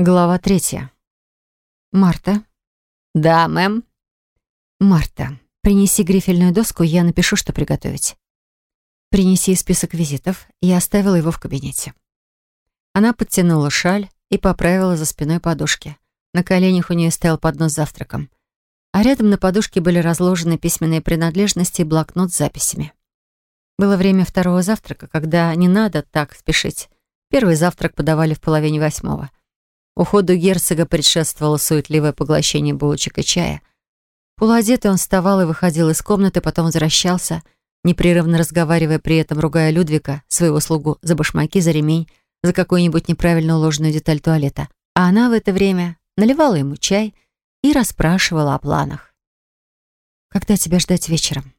Глава третья. Марта. Да, мэм. Марта, принеси грифельную доску, я напишу, что приготовить. Принеси список визитов. Я оставила его в кабинете. Она подтянула шаль и поправила за спиной подушки. На коленях у нее стоял поднос с завтраком. А рядом на подушке были разложены письменные принадлежности и блокнот с записями. Было время второго завтрака, когда не надо так спешить. Первый завтрак подавали в половине восьмого. Уходу герцога предшествовало суетливое поглощение булочек и чая. Полуодетый он вставал и выходил из комнаты, потом возвращался, непрерывно разговаривая при этом, ругая Людвика, своего слугу, за башмаки, за ремень, за какую-нибудь неправильно уложенную деталь туалета. А она в это время наливала ему чай и расспрашивала о планах. «Когда тебя ждать вечером?»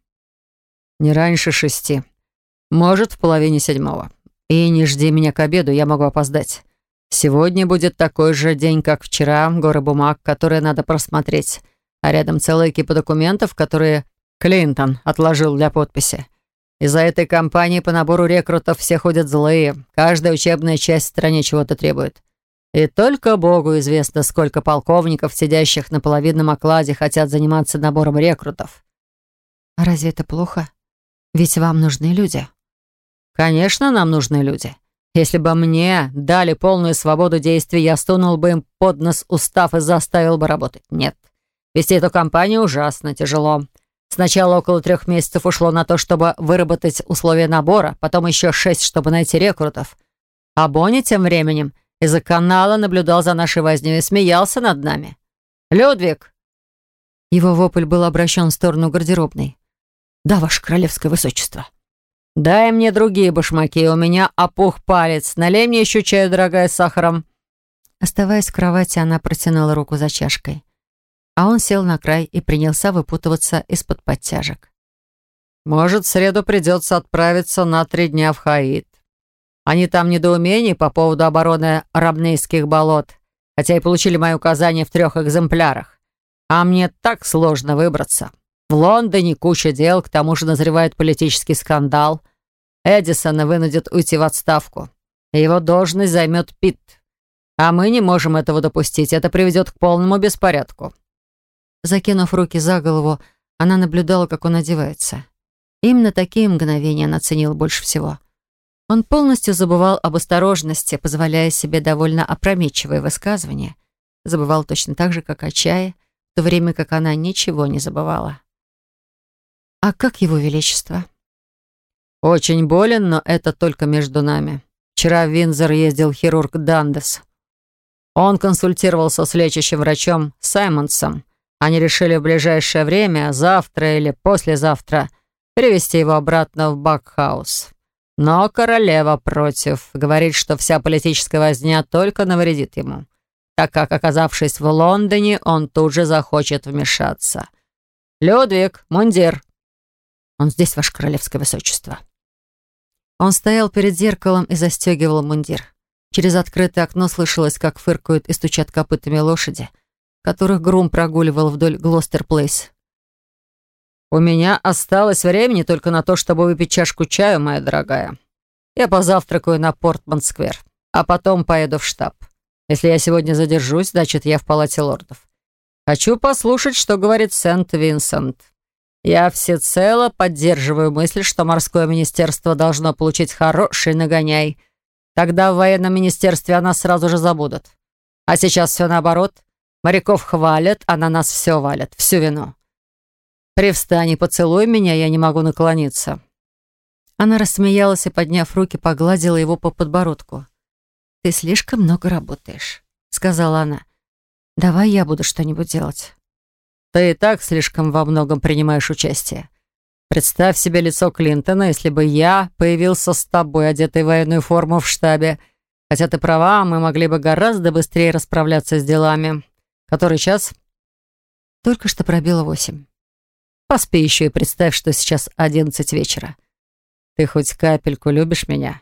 «Не раньше шести. Может, в половине седьмого. И не жди меня к обеду, я могу опоздать. Сегодня будет такой же день, как вчера, горы бумаг, которые надо просмотреть, а рядом целая кипа документов, которые Клинтон отложил для подписи. Из-за этой кампании по набору рекрутов все ходят злые. Каждая учебная часть в стране чего-то требует. И только Богу известно, сколько полковников, сидящих на половинном окладе, хотят заниматься набором рекрутов. А разве это плохо? Ведь вам нужны люди. Конечно, нам нужны люди. Если бы мне дали полную свободу действий, я стунул бы им под нос устав и заставил бы работать. Нет. Вести эту компанию ужасно тяжело. Сначала около трех месяцев ушло на то, чтобы выработать условия набора, потом еще шесть, чтобы найти рекрутов. А Бонни тем временем из-за канала наблюдал за нашей вознёй и смеялся над нами. «Людвиг!» Его вопль был обращен в сторону гардеробной. «Да, ваше королевское высочество!» «Дай мне другие башмаки, у меня опух палец. Налей мне еще чаю, дорогая, с сахаром». Оставаясь в кровати, она протянула руку за чашкой. А он сел на край и принялся выпутываться из-под подтяжек. «Может, в среду придется отправиться на три дня в Хаид. Они там недоумений по поводу обороны Рамнейских болот, хотя и получили мои указания в трех экземплярах. А мне так сложно выбраться. В Лондоне куча дел, к тому же назревает политический скандал. Эдисона вынудят уйти в отставку. Его должность займет Питт. А мы не можем этого допустить. Это приведет к полному беспорядку. Закинув руки за голову, она наблюдала, как он одевается. Именно такие мгновения она ценила больше всего. Он полностью забывал об осторожности, позволяя себе довольно опрометчивые высказывания. Забывал точно так же, как о чае, в то время как она ничего не забывала. «А как его величество?» «Очень болен, но это только между нами. Вчера в Винзор ездил хирург Дандес. Он консультировался с лечащим врачом Саймонсом. Они решили в ближайшее время, завтра или послезавтра, перевести его обратно в Бакхаус. Но королева против. Говорит, что вся политическая возня только навредит ему, так как, оказавшись в Лондоне, он тут же захочет вмешаться. «Людвиг, мундир!» Он здесь, ваше королевское высочество». Он стоял перед зеркалом и застегивал мундир. Через открытое окно слышалось, как фыркают и стучат копытами лошади, которых грум прогуливал вдоль Глостер-Плейс. «У меня осталось времени только на то, чтобы выпить чашку чаю, моя дорогая. Я позавтракаю на Портман-сквер, а потом поеду в штаб. Если я сегодня задержусь, значит, я в палате лордов. Хочу послушать, что говорит Сент-Винсент. Я всецело поддерживаю мысль, что морское министерство должно получить хороший нагоняй. Тогда в военном министерстве о нас сразу же забудут. А сейчас все наоборот. Моряков хвалят, а на нас все валят, всю вину. Привстань и поцелуй меня, я не могу наклониться». Она рассмеялась и, подняв руки, погладила его по подбородку. «Ты слишком много работаешь», — сказала она. «Давай я буду что-нибудь делать». Ты и так слишком во многом принимаешь участие. Представь себе лицо Клинтона, если бы я появился с тобой, одетый в военную форму в штабе. Хотя ты права, мы могли бы гораздо быстрее расправляться с делами. Который час? Только что пробило восемь. Поспи еще и представь, что сейчас одиннадцать вечера. Ты хоть капельку любишь меня?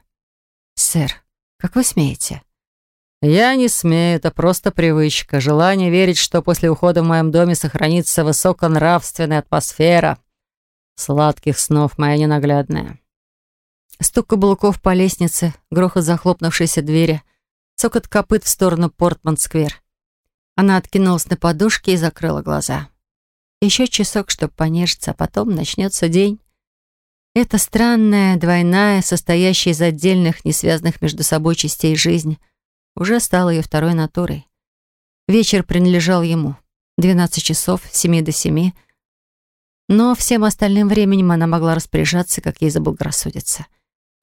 Сэр, как вы смеете? «Я не смею, это просто привычка, желание верить, что после ухода в моем доме сохранится высоконравственная атмосфера. Сладких снов, моя ненаглядная». Стук каблуков по лестнице, грохот захлопнувшейся двери. цокот копыт в сторону Портман-сквер. Она откинулась на подушке и закрыла глаза. Еще часок, чтобы понежиться, а потом начнется день. Это странная, двойная, состоящая из отдельных, не связанных между собой частей жизни, уже стала ее второй натурой. Вечер принадлежал ему. 12 часов, с 7 до 7. Но всем остальным временем она могла распоряжаться, как ей заблагорассудится.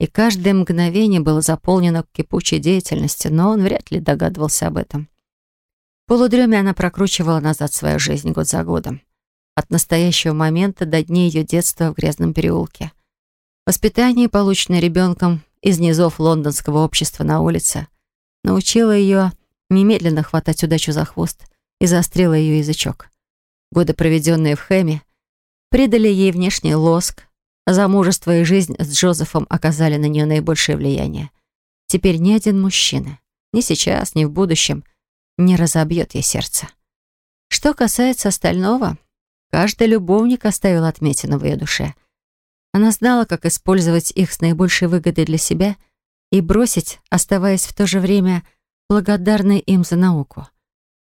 И каждое мгновение было заполнено кипучей деятельностью, но он вряд ли догадывался об этом. В полудреме она прокручивала назад свою жизнь год за годом. От настоящего момента до дней ее детства в грязном переулке. Воспитание, полученное ребенком из низов лондонского общества на улице, научило ее немедленно хватать удачу за хвост и заострило ее язычок. Годы, проведенные в Хэме, придали ей внешний лоск, а замужество и жизнь с Джозефом оказали на нее наибольшее влияние. Теперь ни один мужчина, ни сейчас, ни в будущем, не разобьет ей сердце. Что касается остального, каждый любовник оставил отметину в ее душе. Она знала, как использовать их с наибольшей выгодой для себя и бросить, оставаясь в то же время благодарной им за науку.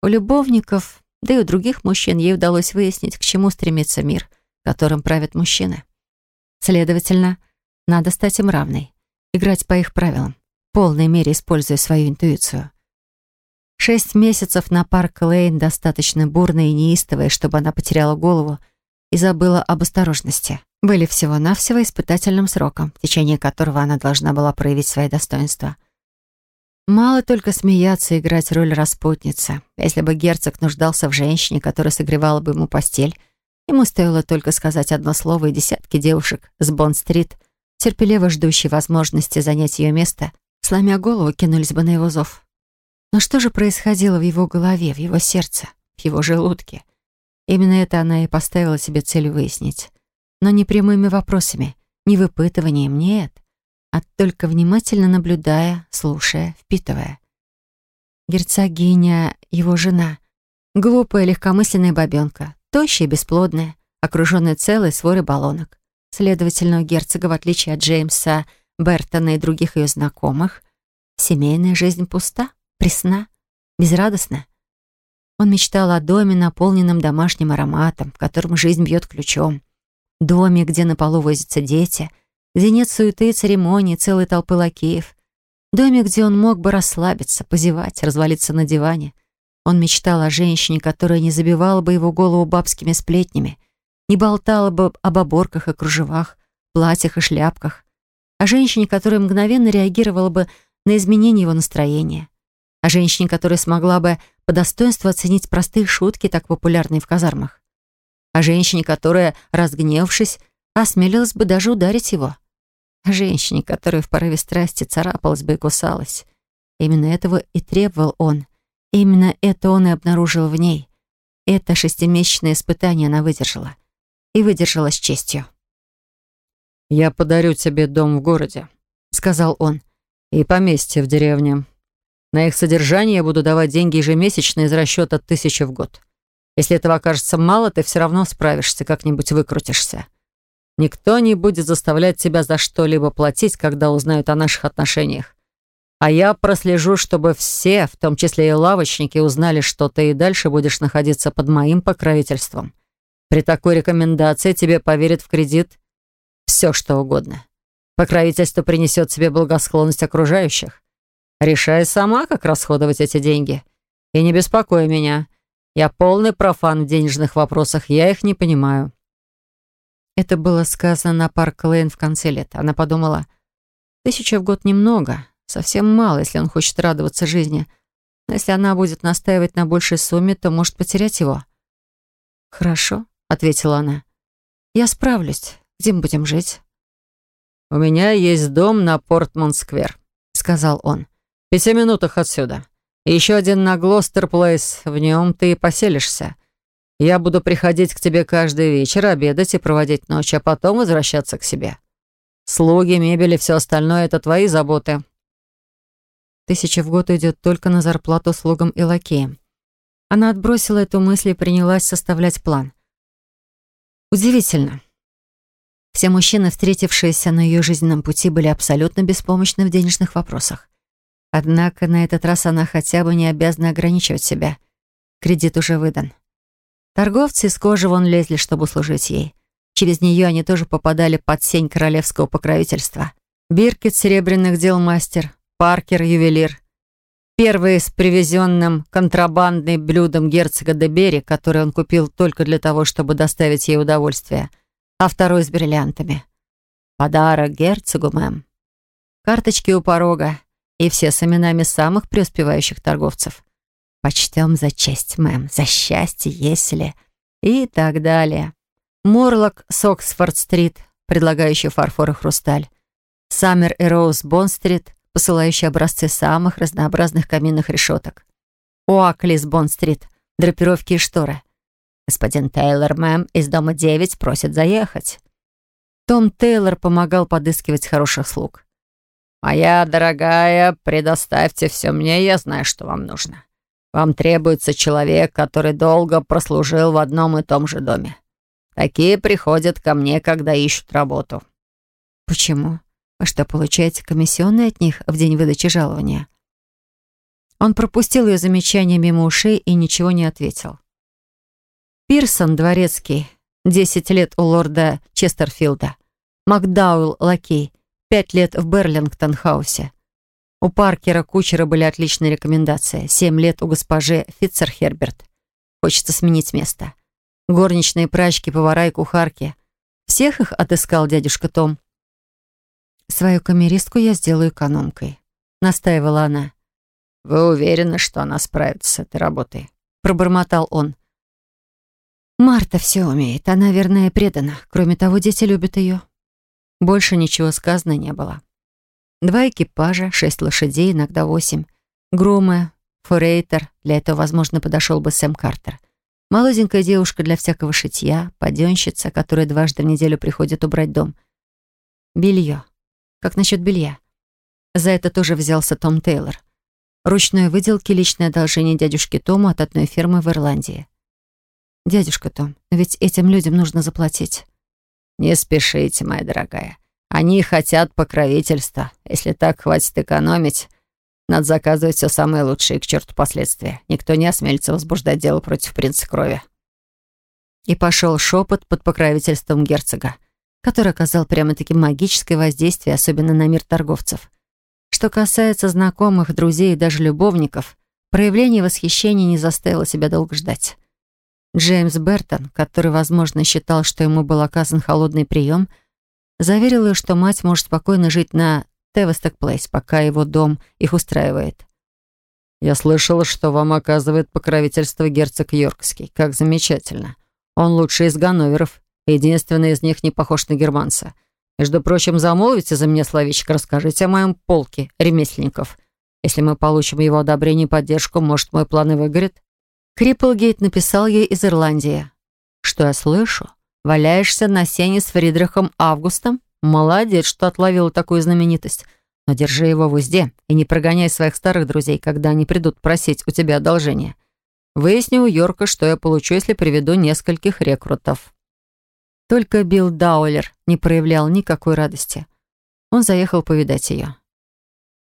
У любовников, да и у других мужчин ей удалось выяснить, к чему стремится мир, которым правят мужчины. Следовательно, надо стать им равной, играть по их правилам, в полной мере используя свою интуицию. Шесть месяцев на парк Лейн достаточно бурные и неистовые, чтобы она потеряла голову и забыла об осторожности. Были всего-навсего испытательным сроком, в течение которого она должна была проявить свои достоинства. Мало только смеяться и играть роль распутницы. Если бы герцог нуждался в женщине, которая согревала бы ему постель, ему стоило только сказать одно слово, и десятки девушек с Бонд-стрит, терпеливо ждущие возможности занять ее место, сломя голову, кинулись бы на его зов. Но что же происходило в его голове, в его сердце, в его желудке? Именно это она и поставила себе цель выяснить. Но не прямыми вопросами, не выпытыванием, нет а только внимательно наблюдая, слушая, впитывая. Герцогиня, его жена, глупая, легкомысленная бабенка, тощая, бесплодная, окруженная целой сворой баллонок. Следовательно, у герцога, в отличие от Джеймса, Бертона и других ее знакомых, семейная жизнь пуста, пресна, безрадостна. Он мечтал о доме, наполненном домашним ароматом, в котором жизнь бьет ключом. Доме, где на полу возятся дети — где нет суеты, церемоний, целой толпы лакеев. Домик, где он мог бы расслабиться, позевать, развалиться на диване. Он мечтал о женщине, которая не забивала бы его голову бабскими сплетнями, не болтала бы об оборках и кружевах, платьях и шляпках. О женщине, которая мгновенно реагировала бы на изменение его настроения. О женщине, которая смогла бы по достоинству оценить простые шутки, так популярные в казармах. О женщине, которая, разгневавшись, осмелилась бы даже ударить его. Женщине, которая в порыве страсти царапалась бы и кусалась. Именно этого и требовал он. Именно это он и обнаружил в ней. Это шестимесячное испытание она выдержала. И выдержала с честью. «Я подарю тебе дом в городе», — сказал он, — «и поместье в деревне. На их содержание я буду давать деньги ежемесячно из расчета тысячи в год. Если этого окажется мало, ты все равно справишься, как-нибудь выкрутишься. Никто не будет заставлять тебя за что-либо платить, когда узнают о наших отношениях. А я прослежу, чтобы все, в том числе и лавочники, узнали, что ты и дальше будешь находиться под моим покровительством. При такой рекомендации тебе поверят в кредит все, что угодно. Покровительство принесет тебе благосклонность окружающих. Решай сама, как расходовать эти деньги. И не беспокой меня. Я полный профан в денежных вопросах, я их не понимаю. Это было сказано на парк Лейн в конце лета. Она подумала, тысяча в год немного, совсем мало, если он хочет радоваться жизни. Но если она будет настаивать на большей сумме, то может потерять его. «Хорошо», — ответила она. «Я справлюсь. Где мы будем жить?» «У меня есть дом на Портман-сквер», — сказал он. «В пяти минутах отсюда. Еще один на Глостер-плейс. В нем ты и поселишься. Я буду приходить к тебе каждый вечер, обедать и проводить ночь, а потом возвращаться к себе. Слуги, мебель и все остальное — это твои заботы». Тысяча в год уйдет только на зарплату слугам и лакеям. Она отбросила эту мысль и принялась составлять план. Удивительно. Все мужчины, встретившиеся на ее жизненном пути, были абсолютно беспомощны в денежных вопросах. Однако на этот раз она хотя бы не обязана ограничивать себя. Кредит уже выдан. Торговцы из кожи вон лезли, чтобы служить ей. Через нее они тоже попадали под сень королевского покровительства. Биркет, серебряных дел мастер, Паркер, ювелир. Первый с привезенным контрабандным блюдом герцога Дебери, который он купил только для того, чтобы доставить ей удовольствие, а второй с бриллиантами. Подарок герцогу, мэм. Карточки у порога и все с именами самых преуспевающих торговцев. Почтем за честь, мэм, за счастье, если... И так далее. Морлок с Оксфорд-стрит, предлагающий фарфор и хрусталь. Саммер и Роуз Бонн-стрит, посылающие образцы самых разнообразных каминных решеток. Оакли с Бонн-стрит, драпировки и шторы. Господин Тейлор, мэм, из дома 9 просит заехать. Том Тейлор помогал подыскивать хороших слуг. «Моя дорогая, предоставьте все мне, я знаю, что вам нужно. Вам требуется человек, который долго прослужил в одном и том же доме. Такие приходят ко мне, когда ищут работу». «Почему? Вы что, получаете комиссионные от них в день выдачи жалования?» Он пропустил ее замечание мимо ушей и ничего не ответил. Пирсон, дворецкий, десять лет у лорда Честерфилда. Макдауэлл, лакей, пять лет в Берлингтон-хаусе. У Паркера Кучера были отличные рекомендации. Семь лет у госпожи Фитцер-Херберт. Хочется сменить место. Горничные прачки, повара и кухарки. Всех их отыскал дядюшка Том. «Свою камеристку я сделаю экономкой», — настаивала она. «Вы уверены, что она справится с этой работой?» — пробормотал он. «Марта все умеет. Она верная и предана. Кроме того, дети любят ее». Больше ничего сказано не было. Два экипажа, шесть лошадей, иногда восемь. Грумы, форейтер. Для этого, возможно, подошел бы Сэм Картер. Молоденькая девушка для всякого шитья, паденщица, которая дважды в неделю приходит убрать дом. Белье. Как насчет белья? За это тоже взялся Том Тейлор. Ручной выделки личное одолжение дядюшки Тому от одной фирмы в Ирландии. «Дядюшка Том, ведь этим людям нужно заплатить». «Не спешите, моя дорогая. Они хотят покровительства. Если так хватит экономить, надо заказывать все самое лучшее и к черту последствия. Никто не осмелится возбуждать дело против принца крови. И пошел шепот под покровительством герцога, который оказал прямо-таки магическое воздействие, особенно на мир торговцев. Что касается знакомых, друзей и даже любовников, проявление восхищения не заставило себя долго ждать. Джеймс Бертон, который, возможно, считал, что ему был оказан холодный прием, — Заверил ее, что мать может спокойно жить на Тевесток Плейс, пока его дом их устраивает. «Я слышала, что вам оказывает покровительство герцог Йоркский. Как замечательно. Он лучший из Ганноверов. Единственный из них не похож на германца. Между прочим, замолвите за меня словечко, расскажите о моем полке ремесленников. Если мы получим его одобрение и поддержку, может, мой план и выгорит?» Крипплгейт написал ей из Ирландии. «Что я слышу? Валяешься на сене с Фридрихом Августом? Молодец, что отловила такую знаменитость. Но держи его в узде и не прогоняй своих старых друзей, когда они придут просить у тебя одолжения. Выясни у Йорка, что я получу, если приведу нескольких рекрутов». Только Билл Даулер не проявлял никакой радости. Он заехал повидать ее.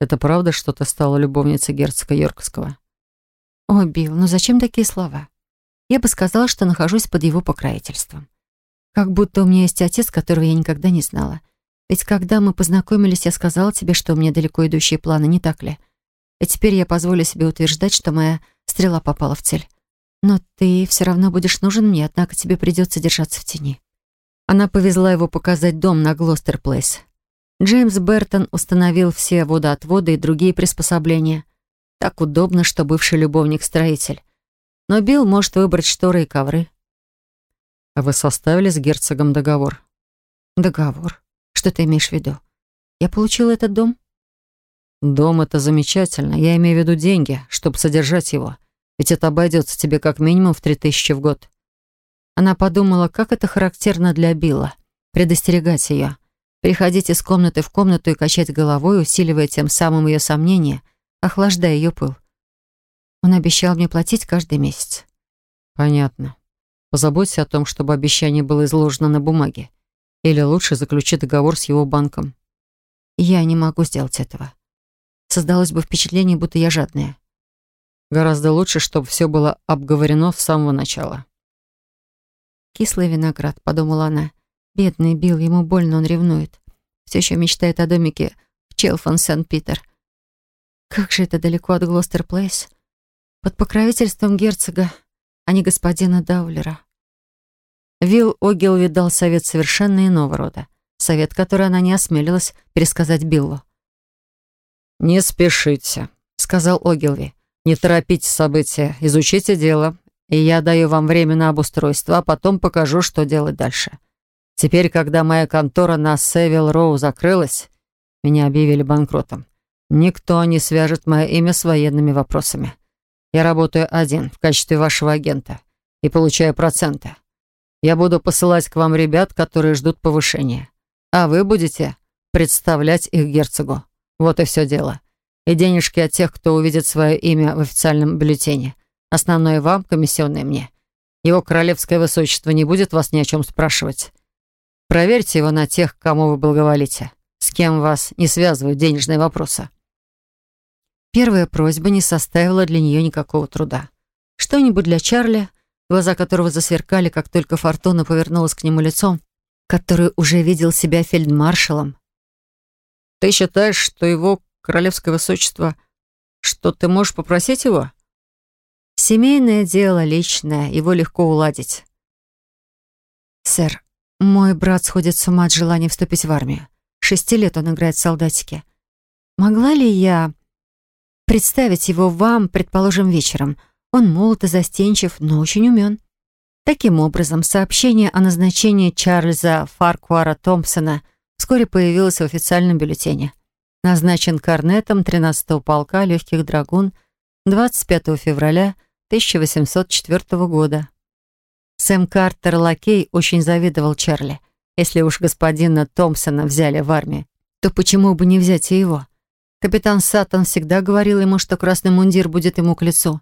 «Это правда, что ты стала любовницей герцога Йоркского?» «О, Билл, ну зачем такие слова? Я бы сказала, что нахожусь под его покровительством. Как будто у меня есть отец, которого я никогда не знала. Ведь когда мы познакомились, я сказала тебе, что у меня далеко идущие планы, не так ли? И теперь я позволю себе утверждать, что моя стрела попала в цель. Но ты все равно будешь нужен мне, однако тебе придется держаться в тени». Она повезла его показать дом на Глостер-Плейс. Джеймс Бертон установил все водоотводы и другие приспособления. Так удобно, что бывший любовник-строитель. Но Билл может выбрать шторы и ковры. А вы составили с герцогом договор? Договор? Что ты имеешь в виду? Я получила этот дом? Дом — это замечательно. Я имею в виду деньги, чтобы содержать его. Ведь это обойдется тебе как минимум в три тысячи в год. Она подумала, как это характерно для Билла. Предостерегать ее. Приходить из комнаты в комнату и качать головой, усиливая тем самым ее сомнения, охлаждая ее пыл. Он обещал мне платить каждый месяц. Понятно. Позаботься о том, чтобы обещание было изложено на бумаге. Или лучше заключи договор с его банком. Я не могу сделать этого. создалось бы впечатление, будто я жадная. Гораздо лучше, чтобы все было обговорено с самого начала. «Кислый виноград», — подумала она. «Бедный Билл, ему больно, он ревнует. Все еще мечтает о домике в Челфон Сент-Питер. Как же это далеко от Глостер-Плейс. Под покровительством герцога, а не господина Даулера». Вилл Огилви дал совет совершенно иного рода. Совет, который она не осмелилась пересказать Биллу. «Не спешите», — сказал Огилви. Не торопите события, изучите дело, и я даю вам время на обустройство, а потом покажу, что делать дальше. Теперь, когда моя контора на Севил Роу закрылась, меня объявили банкротом. Никто не свяжет мое имя с военными вопросами. Я работаю один в качестве вашего агента и получаю проценты. Я буду посылать к вам ребят, которые ждут повышения. А вы будете представлять их герцогу. Вот и все дело и денежки от тех, кто увидит свое имя в официальном бюллетене. Основное вам, комиссионное мне. Его королевское высочество не будет вас ни о чем спрашивать. Проверьте его на тех, кому вы благоволите, с кем вас не связывают денежные вопросы». Первая просьба не составила для нее никакого труда. Что-нибудь для Чарли, глаза которого засверкали, как только Фортуна повернулась к нему лицом, который уже видел себя фельдмаршалом. «Ты считаешь, что его королевское высочество, что ты можешь попросить его?» «Семейное дело, личное, его легко уладить». «Сэр, мой брат сходит с ума от желания вступить в армию. Шести лет он играет в солдатике. Могла ли я представить его вам, предположим, вечером? Он молод и застенчив, но очень умен». Таким образом, сообщение о назначении Чарльза Фаркуара Томпсона вскоре появилось в официальном бюллетене назначен корнетом 13-го полка легких драгун 25 февраля 1804 года. Сэм Картер Лакей очень завидовал Чарли. Если уж господина Томпсона взяли в армию, то почему бы не взять и его? Капитан Саттон всегда говорил ему, что красный мундир будет ему к лицу.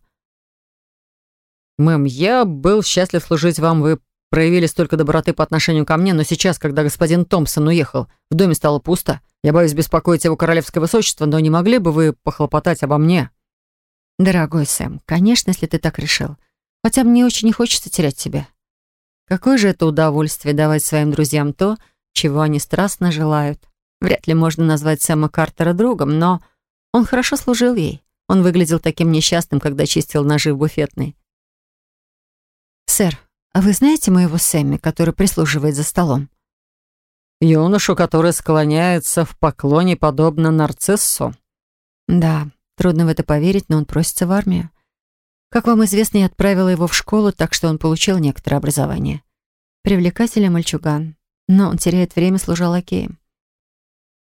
«Мэм, я был счастлив служить вам. Вы проявили столько доброты по отношению ко мне, но сейчас, когда господин Томпсон уехал, в доме стало пусто. Я боюсь беспокоить его королевское высочество, но не могли бы вы похлопотать обо мне?» «Дорогой Сэм, конечно, если ты так решил. Хотя мне очень не хочется терять тебя. Какое же это удовольствие давать своим друзьям то, чего они страстно желают. Вряд ли можно назвать Сэма Картера другом, но он хорошо служил ей. Он выглядел таким несчастным, когда чистил ножи в буфетной. «Сэр, а вы знаете моего Сэмми, который прислуживает за столом?» Юношу, который склоняется в поклоне, подобно нарциссу. Да, трудно в это поверить, но он просится в армию. Как вам известно, я отправила его в школу, так что он получил некоторое образование. Привлекательный мальчуган, но он теряет время, служа лакеем.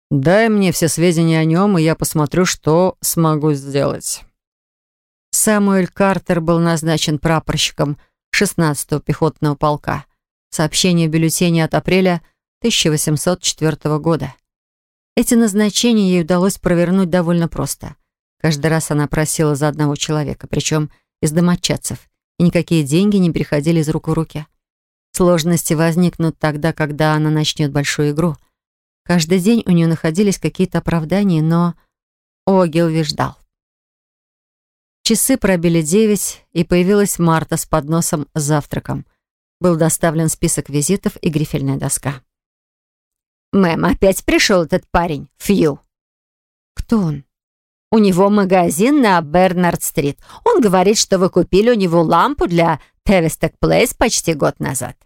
«Дай мне все сведения о нем, и я посмотрю, что смогу сделать». Самуэль Картер был назначен прапорщиком 16-го пехотного полка. Сообщение в бюллетене от апреля – 1804 года. Эти назначения ей удалось провернуть довольно просто. Каждый раз она просила за одного человека, причем из домочадцев, и никакие деньги не переходили из рук в руки. Сложности возникнут тогда, когда она начнет большую игру. Каждый день у нее находились какие-то оправдания, но Огилви ждал. Часы пробили девять, и появилась Марта с подносом с завтраком. Был доставлен список визитов и грифельная доска. «Мэм, опять пришел этот парень, Фью». «Кто он?» «У него магазин на Бернард-стрит. Он говорит, что вы купили у него лампу для Тевестек Плейс почти год назад».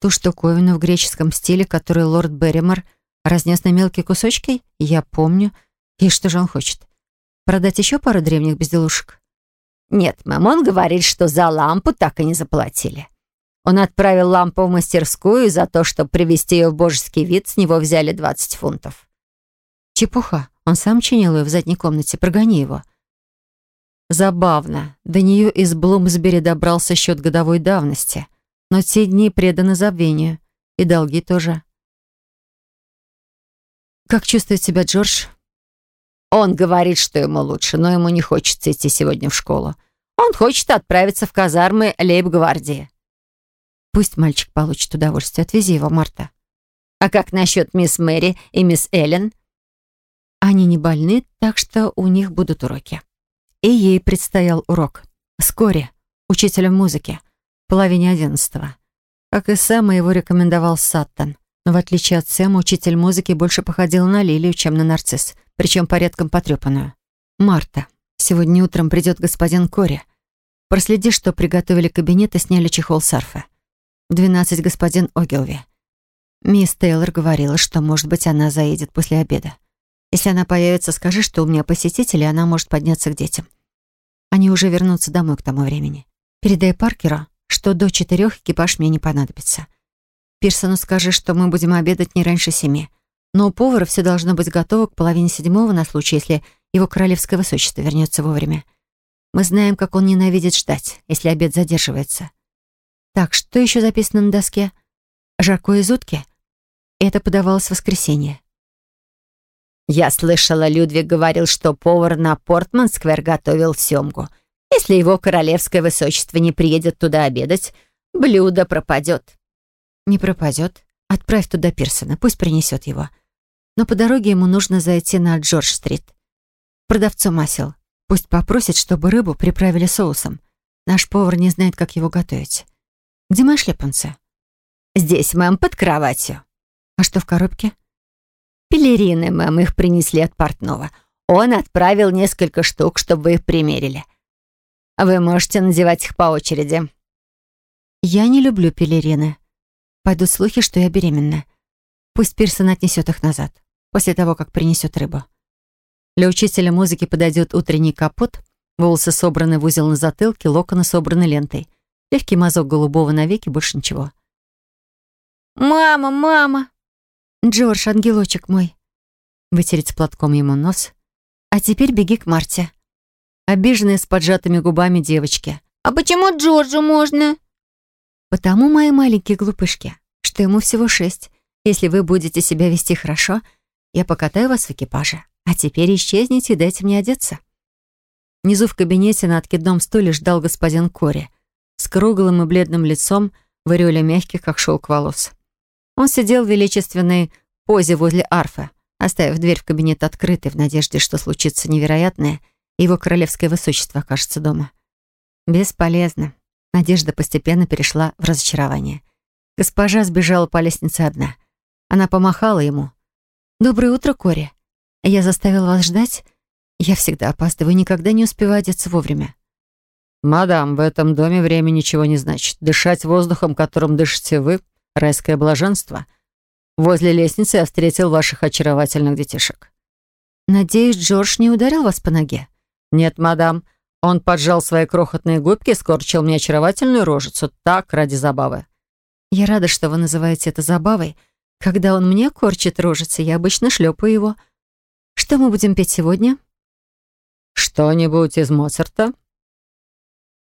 Ту штуковину в греческом стиле, которую лорд Берримор разнес на мелкие кусочки, я помню. И что же он хочет? Продать еще пару древних безделушек? Нет, мэм, он говорит, что за лампу так и не заплатили. Он отправил лампу в мастерскую, и за то, чтобы привести ее в божеский вид, с него взяли 20 фунтов. Чепуха. Он сам чинил ее в задней комнате. Прогони его. Забавно. До нее из Блумсбери добрался счет годовой давности. Но те дни преданы забвению. И долги тоже. Как чувствует себя Джордж? Он говорит, что ему лучше, но ему не хочется идти сегодня в школу. Он хочет отправиться в казармы лейб-гвардии. Пусть мальчик получит удовольствие. Отвези его, Марта. А как насчет мисс Мэри и мисс Эллен? Они не больны, так что у них будут уроки. И ей предстоял урок. Вскоре, учителем музыки, в половине одиннадцатого. Как и Сэма, его рекомендовал Саттон. Но в отличие от Сэма, учитель музыки больше походил на лилию, чем на нарцисс, причем порядком потрепанную. Марта. Сегодня утром придет господин Кори. Проследи, что приготовили кабинет и сняли чехол с арфы. Двенадцать господин Огилви. Мисс Тейлор говорила, что, может быть, она заедет после обеда. Если она появится, скажи, что у меня посетители, и она может подняться к детям. Они уже вернутся домой к тому времени. Передай Паркеру, что до четырех экипаж мне не понадобится. Пирсону скажи, что мы будем обедать не раньше семи. Но у повара все должно быть готово к половине седьмого на случай, если его королевское высочество вернется вовремя. Мы знаем, как он ненавидит ждать, если обед задерживается. Так, что еще записано на доске? Жаркое из утки? Это подавалось в воскресенье. Я слышала, Людвиг говорил, что повар на Портман-сквер готовил семгу. Если его королевское высочество не приедет туда обедать, блюдо пропадет. Не пропадет. Отправь туда Пирсона, пусть принесет его. Но по дороге ему нужно зайти на Джордж-стрит. Продавцу масел. Пусть попросит, чтобы рыбу приправили соусом. Наш повар не знает, как его готовить. Где мои шлепанцы? Здесь, мэм, под кроватью. А что в коробке? Пелерины, мэм, их принесли от портного. Он отправил несколько штук, чтобы вы их примерили. Вы можете надевать их по очереди. Я не люблю пелерины. Пойдут слухи, что я беременна. Пусть Пирсон отнесет их назад, после того, как принесет рыбу. Для учителя музыки подойдет утренний капот, волосы собраны в узел на затылке, локоны собраны лентой. Легкий мазок голубого на веке, больше ничего. «Мама, мама!» «Джордж, ангелочек мой!» Вытереть платком ему нос. «А теперь беги к Марте». Обиженные с поджатыми губами девочки. «А почему Джорджу можно?» «Потому, мои маленькие глупышки, что ему всего шесть. Если вы будете себя вести хорошо, я покатаю вас в экипаже. А теперь исчезните и дайте мне одеться». Внизу в кабинете на откидном стуле ждал господин Кори с круглым и бледным лицом в ореоле мягких, как шелк волос. Он сидел в величественной позе возле арфы, оставив дверь в кабинет открытой в надежде, что случится невероятное, и его королевское высочество окажется дома. Бесполезно. Надежда постепенно перешла в разочарование. Госпожа сбежала по лестнице одна. Она помахала ему. «Доброе утро, Кори. Я заставила вас ждать? Я всегда опаздываю, никогда не успеваю одеться вовремя». «Мадам, в этом доме время ничего не значит. Дышать воздухом, которым дышите вы, Райское блаженство. Возле лестницы я встретил ваших очаровательных детишек. Надеюсь, Джордж не ударил вас по ноге? Нет, мадам. Он поджал свои крохотные губки и скорчил мне очаровательную рожицу. Так, ради забавы. Я рада, что вы называете это забавой. Когда он мне корчит рожицы, я обычно шлепаю его. Что мы будем петь сегодня? Что-нибудь из Моцарта?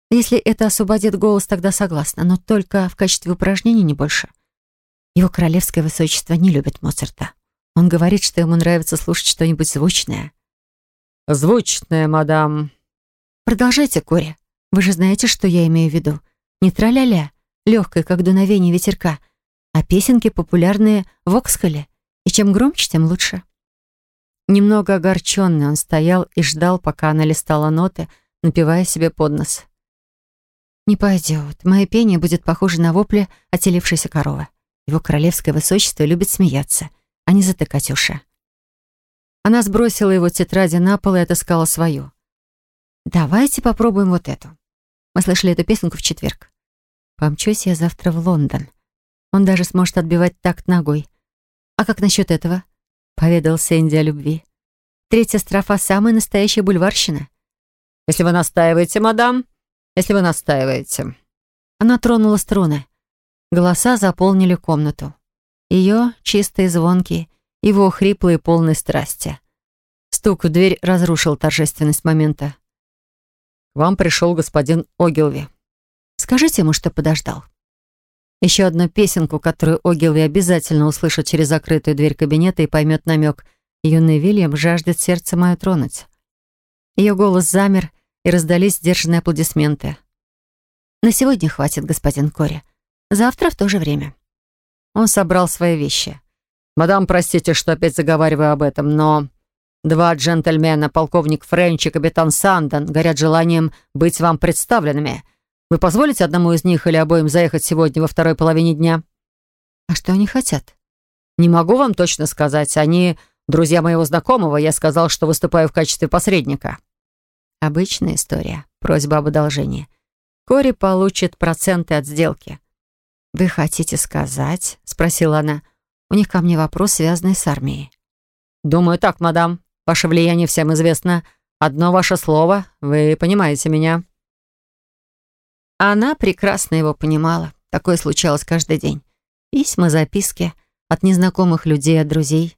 Если это освободит голос, тогда согласна, но только в качестве упражнений не больше. Его королевское высочество не любит Моцарта. Он говорит, что ему нравится слушать что-нибудь звучное. «Звучное, мадам». «Продолжайте, Кори. Вы же знаете, что я имею в виду. Не тра-ля-ля, легкое, как дуновение ветерка, а песенки популярные в Оксхоле. И чем громче, тем лучше». Немного огорченный он стоял и ждал, пока она листала ноты, напевая себе под нос. «Не пойдет. Мое пение будет похоже на вопли отелившейся коровы. Его королевское высочество любит смеяться, а не затыкать уши». Она сбросила его тетради на пол и отыскала свою. «Давайте попробуем вот эту. Мы слышали эту песенку в четверг. Помчусь я завтра в Лондон. Он даже сможет отбивать такт ногой. А как насчет этого?» Поведал Сэнди о любви. Третья строфа — самая настоящая бульварщина. «Если вы настаиваете, мадам, если вы настаиваете». Она тронула струны. Голоса заполнили комнату. Ее чистые, звонкие, его хриплые, полные страсти. Стук в дверь разрушил торжественность момента. «К вам пришел господин Огилви». «Скажите ему, что подождал». Еще одну песенку, которую Огилви обязательно услышит через закрытую дверь кабинета и поймет намек. Юный Вильям жаждет сердце мое тронуть. Ее голос замер, и раздались сдержанные аплодисменты. «На сегодня хватит, господин Кори. Завтра в то же время». Он собрал свои вещи. «Мадам, простите, что опять заговариваю об этом, но Два джентльмена, полковник Френч и капитан Сандон, горят желанием быть вам представленными. Вы позволите одному из них или обоим заехать сегодня во второй половине дня?» «А что они хотят?» «Не могу вам точно сказать. Они друзья моего знакомого. Я сказал, что выступаю в качестве посредника». Обычная история. Просьба об одолжении. Кори получит проценты от сделки. «Вы хотите сказать?» — спросила она. «У них ко мне вопрос, связанный с армией». «Думаю так, мадам. Ваше влияние всем известно. Одно ваше слово, вы понимаете меня». Она прекрасно его понимала. Такое случалось каждый день. Письма, записки от незнакомых людей, от друзей.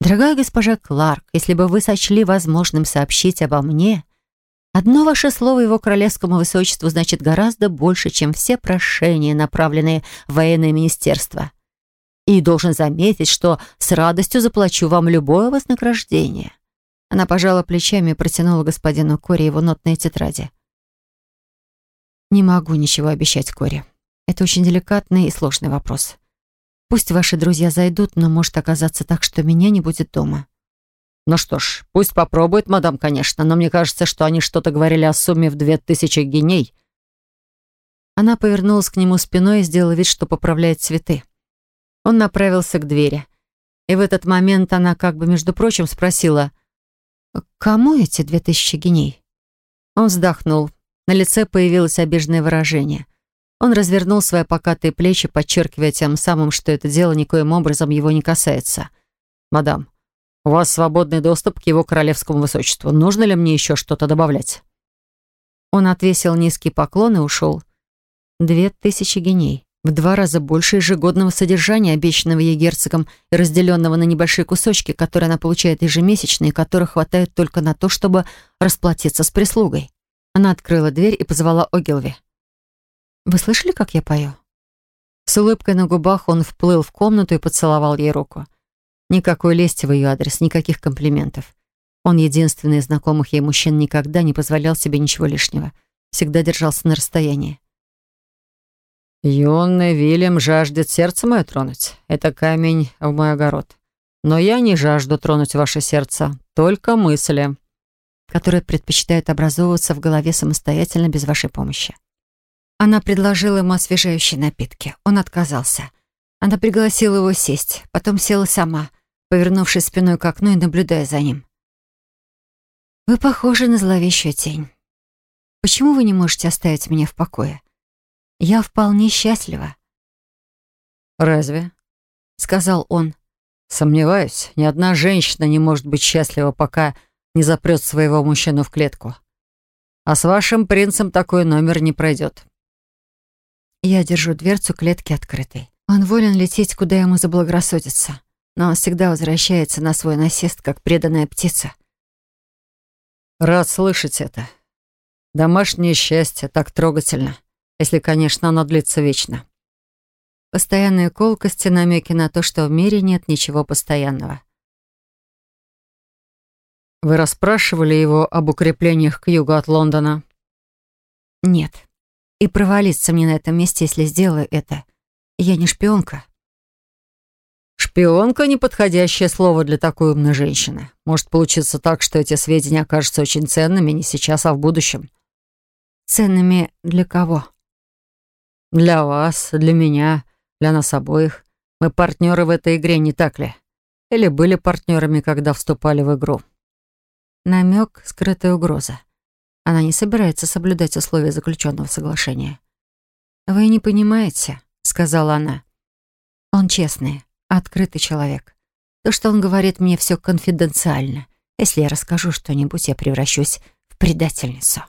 «Дорогая госпожа Кларк, если бы вы сочли возможным сообщить обо мне, одно ваше слово его королевскому высочеству значит гораздо больше, чем все прошения, направленные в военное министерство. И должен заметить, что с радостью заплачу вам любое вознаграждение». Она пожала плечами и протянула господину Кори его нотные тетради. «Не могу ничего обещать Кори. Это очень деликатный и сложный вопрос. Пусть ваши друзья зайдут, но может оказаться так, что меня не будет дома». «Ну что ж, пусть попробует, мадам, конечно, но мне кажется, что они что-то говорили о сумме в две тысячи геней». Она повернулась к нему спиной и сделала вид, что поправляет цветы. Он направился к двери. И в этот момент она как бы, между прочим, спросила, «Кому эти две тысячи геней?» Он вздохнул. На лице появилось обиженное выражение. Он развернул свои покатые плечи, подчеркивая тем самым, что это дело никоим образом его не касается. «Мадам, у вас свободный доступ к его королевскому высочеству. Нужно ли мне еще что-то добавлять?» Он отвесил низкий поклон и ушел. Две тысячи геней в два раза больше ежегодного содержания, обещанного ей герцогом и разделенного на небольшие кусочки, которые она получает ежемесячно и которых хватает только на то, чтобы расплатиться с прислугой. Она открыла дверь и позвала Огилви. «Вы слышали, как я пою?» С улыбкой на губах он вплыл в комнату и поцеловал ей руку. Никакой лести в ее адрес, никаких комплиментов. Он, единственный из знакомых ей мужчин, никогда не позволял себе ничего лишнего. Всегда держался на расстоянии. «Юный Вильям жаждет сердце мое тронуть. Это камень в мой огород. Но я не жажду тронуть ваше сердце, только мысли» которые предпочитают образовываться в голове самостоятельно без вашей помощи. Она предложила ему освежающие напитки. Он отказался. Она пригласила его сесть, потом села сама, повернувшись спиной к окну и наблюдая за ним. «Вы похожи на зловещую тень. Почему вы не можете оставить меня в покое? Я вполне счастлива». «Разве?» — сказал он. «Сомневаюсь, ни одна женщина не может быть счастлива, пока не запрет своего мужчину в клетку. А с вашим принцем такой номер не пройдет». Я держу дверцу клетки открытой. Он волен лететь, куда ему заблагорассудится, но он всегда возвращается на свой насест, как преданная птица. «Рад слышать это. Домашнее счастье так трогательно» если, конечно, оно длится вечно. Постоянные колкости, намеки на то, что в мире нет ничего постоянного. Вы расспрашивали его об укреплениях к югу от Лондона? Нет. И провалиться мне на этом месте, если сделаю это. Я не шпионка. Шпионка — неподходящее слово для такой умной женщины. Может получиться так, что эти сведения окажутся очень ценными не сейчас, а в будущем. Ценными для кого? Для вас, для меня, для нас обоих. Мы партнеры в этой игре, не так ли? Или были партнерами, когда вступали в игру? Намек — скрытая угроза. Она не собирается соблюдать условия заключенного соглашения. «Вы не понимаете», — сказала она. «Он честный, открытый человек. То, что он говорит мне, все конфиденциально. Если я расскажу что-нибудь, я превращусь в предательницу».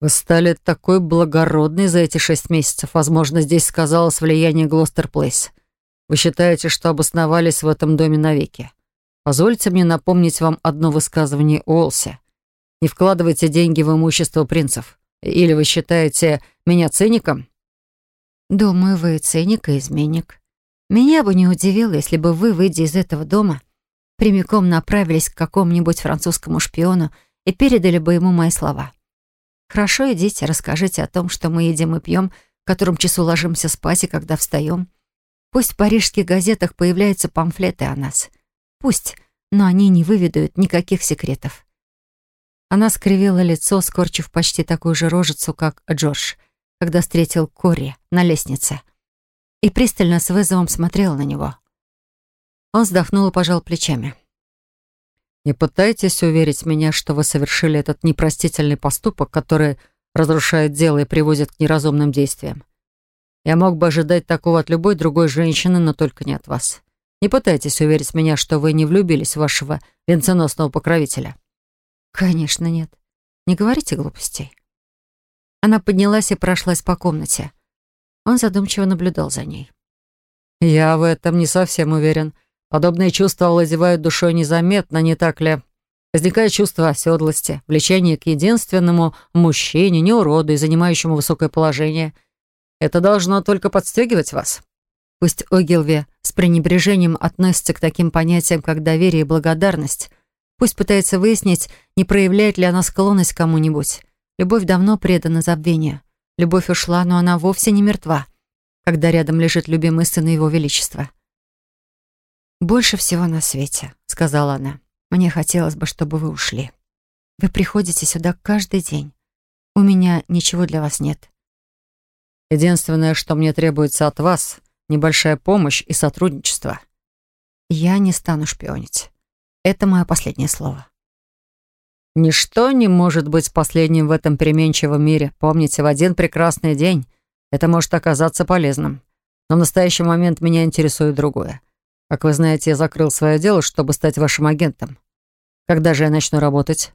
«Вы стали такой благородной за эти шесть месяцев. Возможно, здесь сказалось влияние Глостер Плейс. Вы считаете, что обосновались в этом доме навеки. Позвольте мне напомнить вам одно высказывание Уолси. Не вкладывайте деньги в имущество принцев. Или вы считаете меня циником?» «Думаю, вы циник и изменник. Меня бы не удивило, если бы вы, выйдя из этого дома, прямиком направились к какому-нибудь французскому шпиону и передали бы ему мои слова». Хорошо, идите, расскажите о том, что мы едим и пьем, в котором часу ложимся спать и когда встаем. Пусть в парижских газетах появляются памфлеты о нас. Пусть но они не выведают никаких секретов. Она скривила лицо, скорчив почти такую же рожицу, как Джордж, когда встретил Кори на лестнице, и пристально с вызовом смотрела на него. Он вздохнул и пожал плечами. «Не пытайтесь уверить меня, что вы совершили этот непростительный поступок, который разрушает дело и приводит к неразумным действиям. Я мог бы ожидать такого от любой другой женщины, но только не от вас. Не пытайтесь уверить меня, что вы не влюбились в вашего венценосного покровителя». «Конечно нет. Не говорите глупостей». Она поднялась и прошлась по комнате. Он задумчиво наблюдал за ней. «Я в этом не совсем уверен. Подобные чувства овладевают душой незаметно, не так ли? Возникает чувство оседлости, влечение к единственному мужчине, не уроду и занимающему высокое положение. Это должно только подстегивать вас». Пусть Огилви с пренебрежением относится к таким понятиям, как доверие и благодарность, Пусть пытается выяснить, не проявляет ли она склонность к кому-нибудь. Любовь давно предана забвению. Любовь ушла, но она вовсе не мертва, когда рядом лежит любимый сын его величества. «Больше всего на свете», — сказала она. «Мне хотелось бы, чтобы вы ушли. Вы приходите сюда каждый день. У меня ничего для вас нет». «Единственное, что мне требуется от вас, небольшая помощь и сотрудничество». «Я не стану шпионить. Это мое последнее слово. Ничто не может быть последним в этом переменчивом мире. Помните, в один прекрасный день это может оказаться полезным. Но в настоящий момент меня интересует другое. Как вы знаете, я закрыл свое дело, чтобы стать вашим агентом. Когда же я начну работать?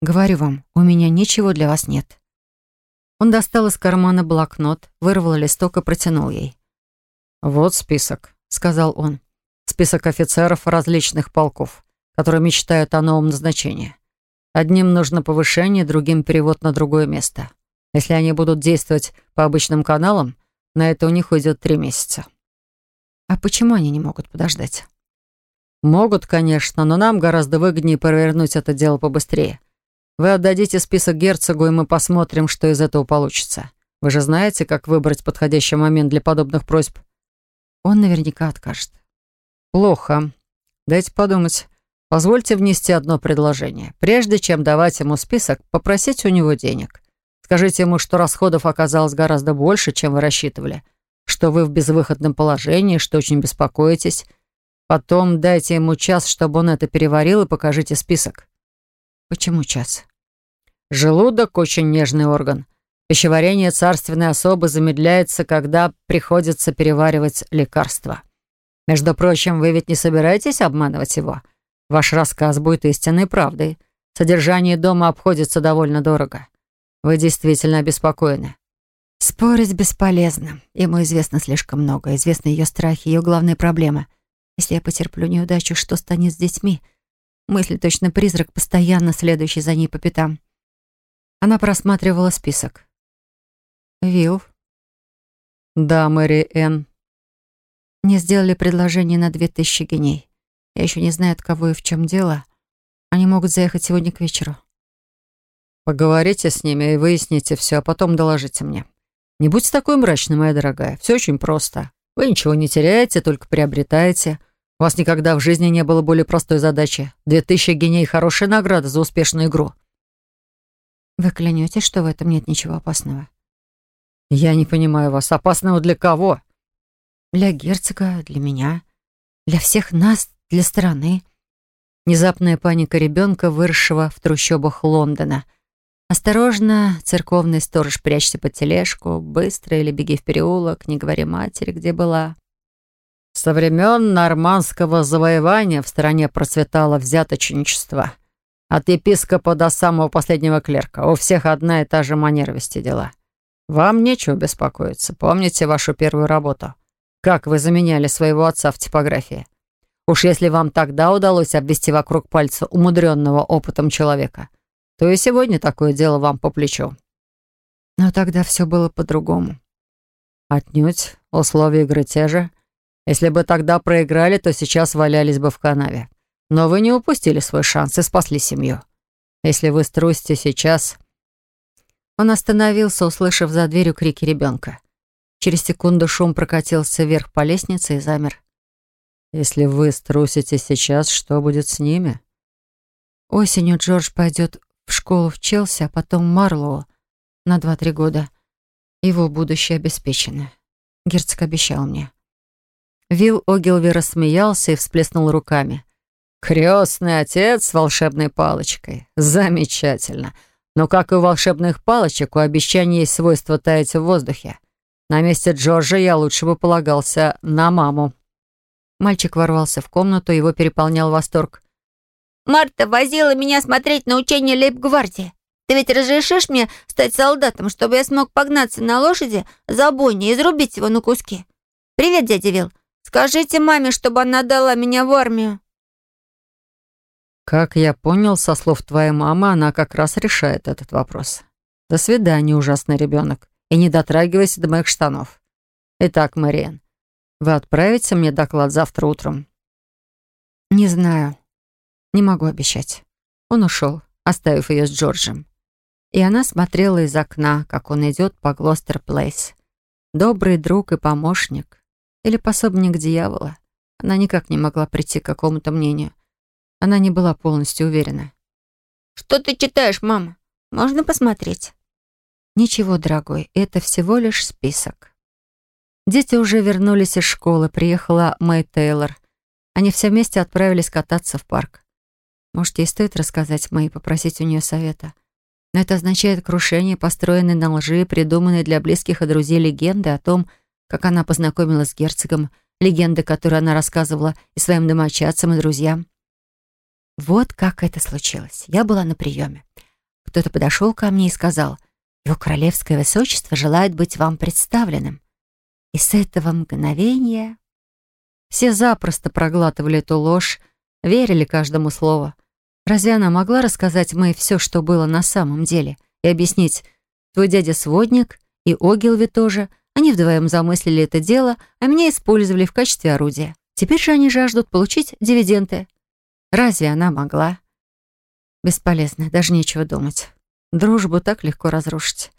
Говорю вам, у меня ничего для вас нет. Он достал из кармана блокнот, вырвал листок и протянул ей. «Вот список», — сказал он. «Список офицеров различных полков которые мечтают о новом назначении. Одним нужно повышение, другим перевод на другое место. Если они будут действовать по обычным каналам, на это у них уйдет три месяца. А почему они не могут подождать? Могут, конечно, но нам гораздо выгоднее провернуть это дело побыстрее. Вы отдадите список герцогу, и мы посмотрим, что из этого получится. Вы же знаете, как выбрать подходящий момент для подобных просьб? Он наверняка откажет. Плохо. Дайте подумать. Позвольте внести одно предложение. Прежде чем давать ему список, попросите у него денег. Скажите ему, что расходов оказалось гораздо больше, чем вы рассчитывали, что вы в безвыходном положении, что очень беспокоитесь. Потом дайте ему час, чтобы он это переварил, и покажите список. Почему час? Желудок — очень нежный орган. Пищеварение царственной особы замедляется, когда приходится переваривать лекарства. Между прочим, вы ведь не собираетесь обманывать его — Ваш рассказ будет истинной правдой. Содержание дома обходится довольно дорого. Вы действительно обеспокоены. Спорить бесполезно. Ему известно слишком много. Известны ее страхи, ее главная проблема. Если я потерплю неудачу, что станет с детьми? Мысль точно призрак, постоянно следующий за ней по пятам. Она просматривала список. Вилл. Да, Мэри Энн. Мне сделали предложение на две тысячи геней. Я еще не знаю, от кого и в чем дело. Они могут заехать сегодня к вечеру. Поговорите с ними и выясните все, а потом доложите мне. Не будьте такой мрачной, моя дорогая. Все очень просто. Вы ничего не теряете, только приобретаете. У вас никогда в жизни не было более простой задачи. Две тысячи геней — хорошая награда за успешную игру. Вы клянетесь, что в этом нет ничего опасного? Я не понимаю вас. Опасного для кого? Для герцога, для меня, для всех нас, для страны. Внезапная паника ребенка, выросшего в трущобах Лондона. Осторожно, церковный сторож, прячься под тележку, быстро или беги в переулок, не говори матери, где была. Со времен нормандского завоевания в стране процветало взяточничество. От епископа до самого последнего клерка. У всех одна и та же манера вести дела. Вам нечего беспокоиться. Помните вашу первую работу? Как вы заменяли своего отца в типографии? Уж если вам тогда удалось обвести вокруг пальца умудренного опытом человека, то и сегодня такое дело вам по плечу. Но тогда все было по-другому. Отнюдь, условия игры те же. Если бы тогда проиграли, то сейчас валялись бы в канаве. Но вы не упустили свой шанс и спасли семью. Если вы струсите сейчас... Он остановился, услышав за дверью крики ребенка. Через секунду шум прокатился вверх по лестнице и замер. Если вы струсите сейчас, что будет с ними? Осенью Джордж пойдет в школу в Челси, а потом Марлоу на 2-3 года. Его будущее обеспечено. Герцог обещал мне. Вилл Огилви рассмеялся и всплеснул руками. «Крестный отец с волшебной палочкой. Замечательно. Но, как и у волшебных палочек, у обещаний есть свойство таять в воздухе. На месте Джорджа я лучше бы полагался на маму». Мальчик ворвался в комнату, его переполнял восторг. «Марта возила меня смотреть на учение лейб-гвардии. Ты ведь разрешишь мне стать солдатом, чтобы я смог погнаться на лошади за Бонни и изрубить его на куски? Привет, дядя Вил. Скажите маме, чтобы она дала меня в армию». «Как я понял, со слов твоей мамы, она как раз решает этот вопрос. До свидания, ужасный ребенок, и не дотрагивайся до моих штанов. Итак, Мариэн, вы отправите мне доклад завтра утром?» «Не знаю. Не могу обещать». Он ушел, оставив ее с Джорджем. И она смотрела из окна, как он идет по Глостер Плейс. Добрый друг и помощник. Или пособник дьявола. Она никак не могла прийти к какому-то мнению. Она не была полностью уверена. «Что ты читаешь, мама? Можно посмотреть?» «Ничего, дорогой, это всего лишь список». Дети уже вернулись из школы, приехала Мэй Тейлор. Они все вместе отправились кататься в парк. Может, ей стоит рассказать Мэй и попросить у нее совета. Но это означает крушение, построенной на лжи, придуманной для близких и друзей легенды о том, как она познакомилась с герцогом, легенды, которую она рассказывала и своим домочадцам, и друзьям. Вот как это случилось. Я была на приеме. Кто-то подошел ко мне и сказал, «Его королевское высочество желает быть вам представленным». И с этого мгновения все запросто проглатывали эту ложь, верили каждому слову. Разве она могла рассказать Мэй все, что было на самом деле, и объяснить, твой дядя сводник, и Огилви тоже, они вдвоем замыслили это дело, а меня использовали в качестве орудия. Теперь же они жаждут получить дивиденды. Разве она могла? Бесполезно, даже нечего думать. Дружбу так легко разрушить.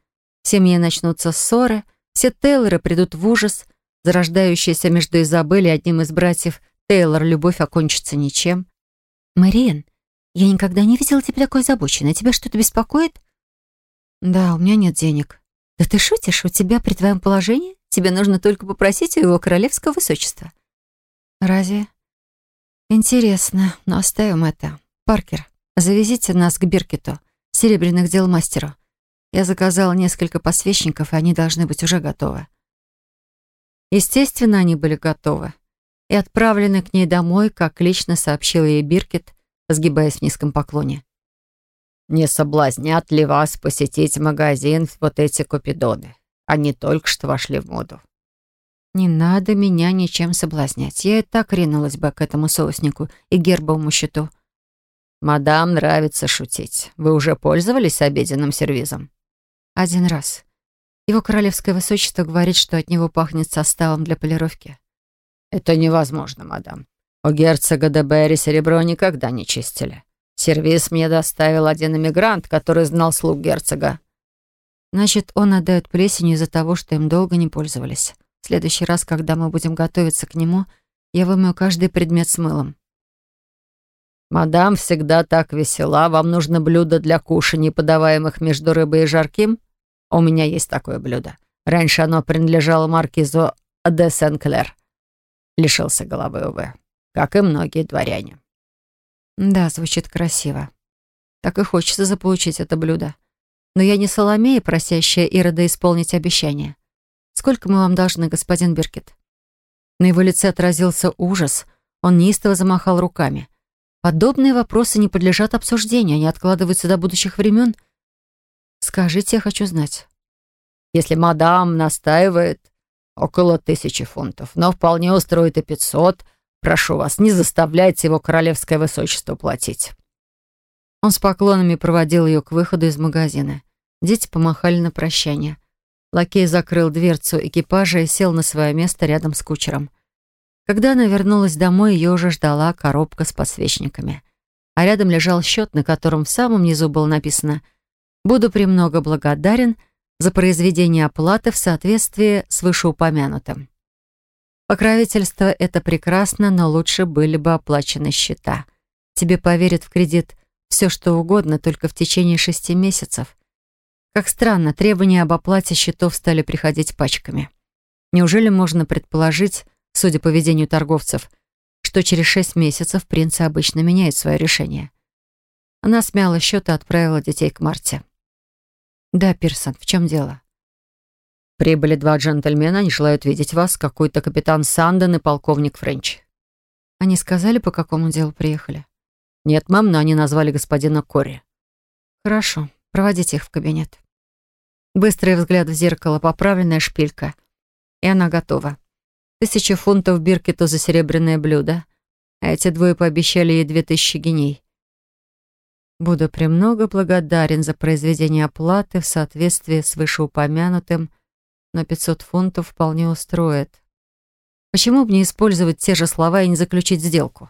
В семье начнутся ссоры — все Тейлоры придут в ужас. Зарождающаяся между Изабель и одним из братьев Тейлор любовь окончится ничем. «Мэриэн, я никогда не видела тебя такой озабоченной. Тебя что-то беспокоит?» «Да, у меня нет денег». «Да ты шутишь? У тебя при твоем положении? Тебе нужно только попросить у его королевского высочества». «Разве?» «Интересно, но оставим это. Паркер, завезите нас к Биркету, серебряных дел мастеру. Я заказала несколько посвечников, и они должны быть уже готовы. Естественно, они были готовы и отправлены к ней домой, как лично сообщил ей Биркет, сгибаясь в низком поклоне. «Не соблазнят ли вас посетить магазин вот эти купидоны? Они только что вошли в моду». «Не надо меня ничем соблазнять. Я и так ринулась бы к этому соуснику и гербовому счету». «Мадам нравится шутить. Вы уже пользовались обеденным сервизом?» Один раз. Его королевское высочество говорит, что от него пахнет составом для полировки. Это невозможно, мадам. У герцога де Берри серебро никогда не чистили. Сервис мне доставил один иммигрант, который знал слуг герцога. Значит, он отдает плесенью из-за того, что им долго не пользовались. В следующий раз, когда мы будем готовиться к нему, я вымою каждый предмет с мылом. «Мадам всегда так весела. Вам нужно блюдо для кушаний, подаваемых между рыбой и жарким? У меня есть такое блюдо. Раньше оно принадлежало маркизу де Сен-Клер. Лишился головы, увы, как и многие дворяне». «Да, звучит красиво. Так и хочется заполучить это блюдо. Но я не Соломея, просящая Ирода исполнить обещание. Сколько мы вам должны, господин Биркет?» На его лице отразился ужас. Он неистово замахал руками. Подобные вопросы не подлежат обсуждению, они откладываются до будущих времен. Скажите, я хочу знать. Если мадам настаивает, около тысячи фунтов, но вполне устроит и пятьсот, прошу вас, не заставляйте его королевское высочество платить. Он с поклонами проводил ее к выходу из магазина. Дети помахали на прощание. Лакей закрыл дверцу экипажа и сел на свое место рядом с кучером. Когда она вернулась домой, ее уже ждала коробка с подсвечниками. А рядом лежал счет, на котором в самом низу было написано «Буду премного благодарен за произведение оплаты в соответствии с вышеупомянутым». Покровительство — это прекрасно, но лучше были бы оплачены счета. Тебе поверят в кредит все, что угодно, только в течение шести месяцев. Как странно, требования об оплате счетов стали приходить пачками. Неужели можно предположить, судя по поведению торговцев, что через шесть месяцев принцы обычно меняют свое решение? Она смяла счет и отправила детей к Марте. «Да, Пирсон, в чем дело?» «Прибыли два джентльмена, они желают видеть вас, какой-то капитан Санден и полковник Френч». «Они сказали, по какому делу приехали?» «Нет, мам, но они назвали господина Кори». «Хорошо, проводите их в кабинет». Быстрый взгляд в зеркало, поправленная шпилька. И она готова. Тысяча фунтов Биркету за серебряное блюдо. А эти двое пообещали ей две тысячи геней. Буду премного благодарен за произведение оплаты в соответствии с вышеупомянутым, но 500 фунтов вполне устроит. Почему бы не использовать те же слова и не заключить сделку?